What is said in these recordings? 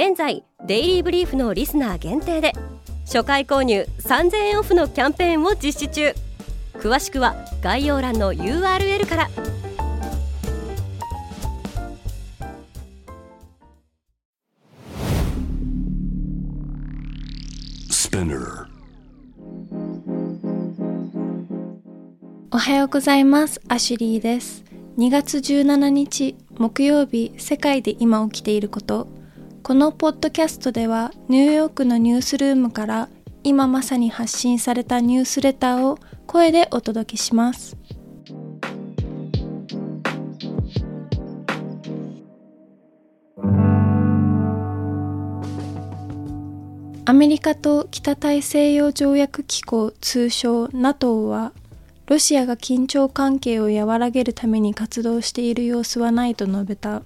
現在デイリーブリーフのリスナー限定で初回購入3000円オフのキャンペーンを実施中。詳しくは概要欄の URL から。おはようございます。アシュリーです。2月17日木曜日世界で今起きていることこのポッドキャストではニューヨークのニュースルームから今まさに発信されたニュースレターを声でお届けします。アメリカと北大西洋条約機構通称 NATO はロシアが緊張関係を和らげるために活動している様子はないと述べた。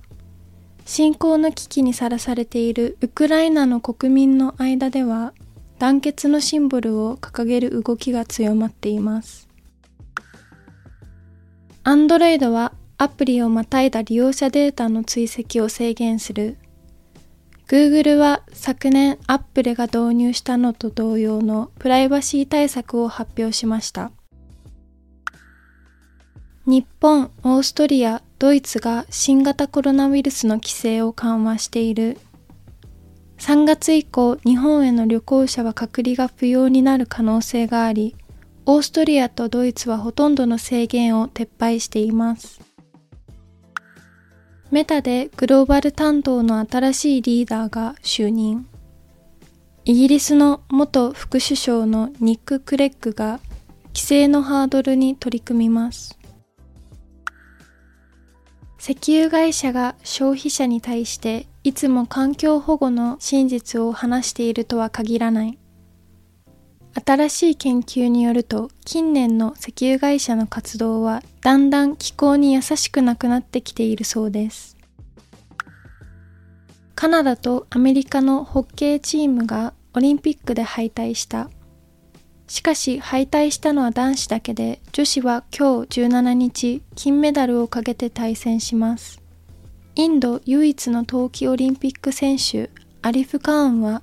侵攻の危機にさらされているウクライナの国民の間では団結のシンボルを掲げる動きが強まっています。アンドロイドはアプリをまたいだ利用者データの追跡を制限する。Google は昨年 Apple が導入したのと同様のプライバシー対策を発表しました。日本、オーストリア、ドイツが新型コロナウイルスの規制を緩和している。3月以降、日本への旅行者は隔離が不要になる可能性があり、オーストリアとドイツはほとんどの制限を撤廃しています。メタでグローバル担当の新しいリーダーが就任。イギリスの元副首相のニック・クレッグが規制のハードルに取り組みます。石油会社が消費者に対していつも環境保護の真実を話しているとは限らない。新しい研究によると近年の石油会社の活動はだんだん気候に優しくなくなってきているそうです。カナダとアメリカのホッケーチームがオリンピックで敗退した。しかし敗退したのは男子だけで女子は今日17日金メダルをかけて対戦します。インド唯一の冬季オリンピック選手アリフ・カーンは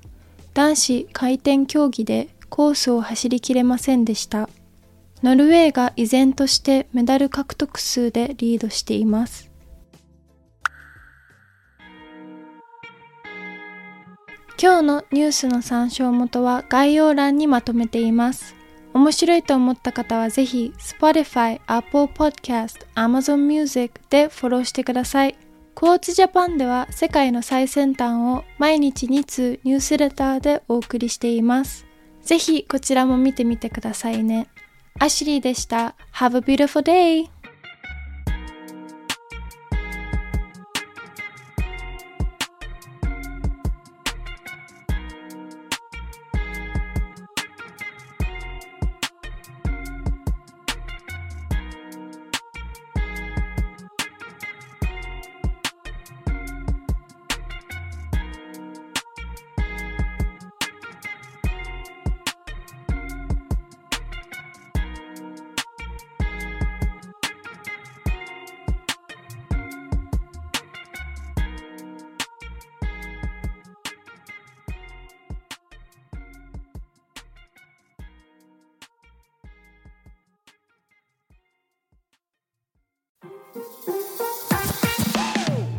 男子回転競技でコースを走りきれませんでした。ノルウェーが依然としてメダル獲得数でリードしています。今日のニュースの参照元は概要欄にまとめています。面白いと思った方はぜひ Spotify、Apple Podcast、Amazon Music でフォローしてください。クォーツジャパンでは世界の最先端を毎日2通ニュースレターでお送りしています。ぜひこちらも見てみてくださいね。アシュリーでした。Have a beautiful day!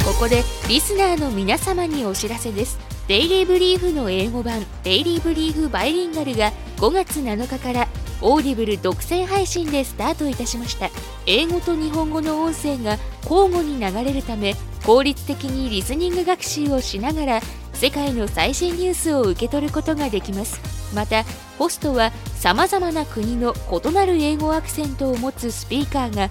ここでリスナーの皆様にお知らせです。 Daily Brief の英語版 Daily Brief バイリンガルが5月7日から Audible 独占配信でスタートいたしました。英語と日本語の音声が交互に流れるため効率的にリスニング学習をしながら世界の最新ニュースを受け取ることができます。またホストはさまざまな国の異なる英語アクセントを持つスピーカーが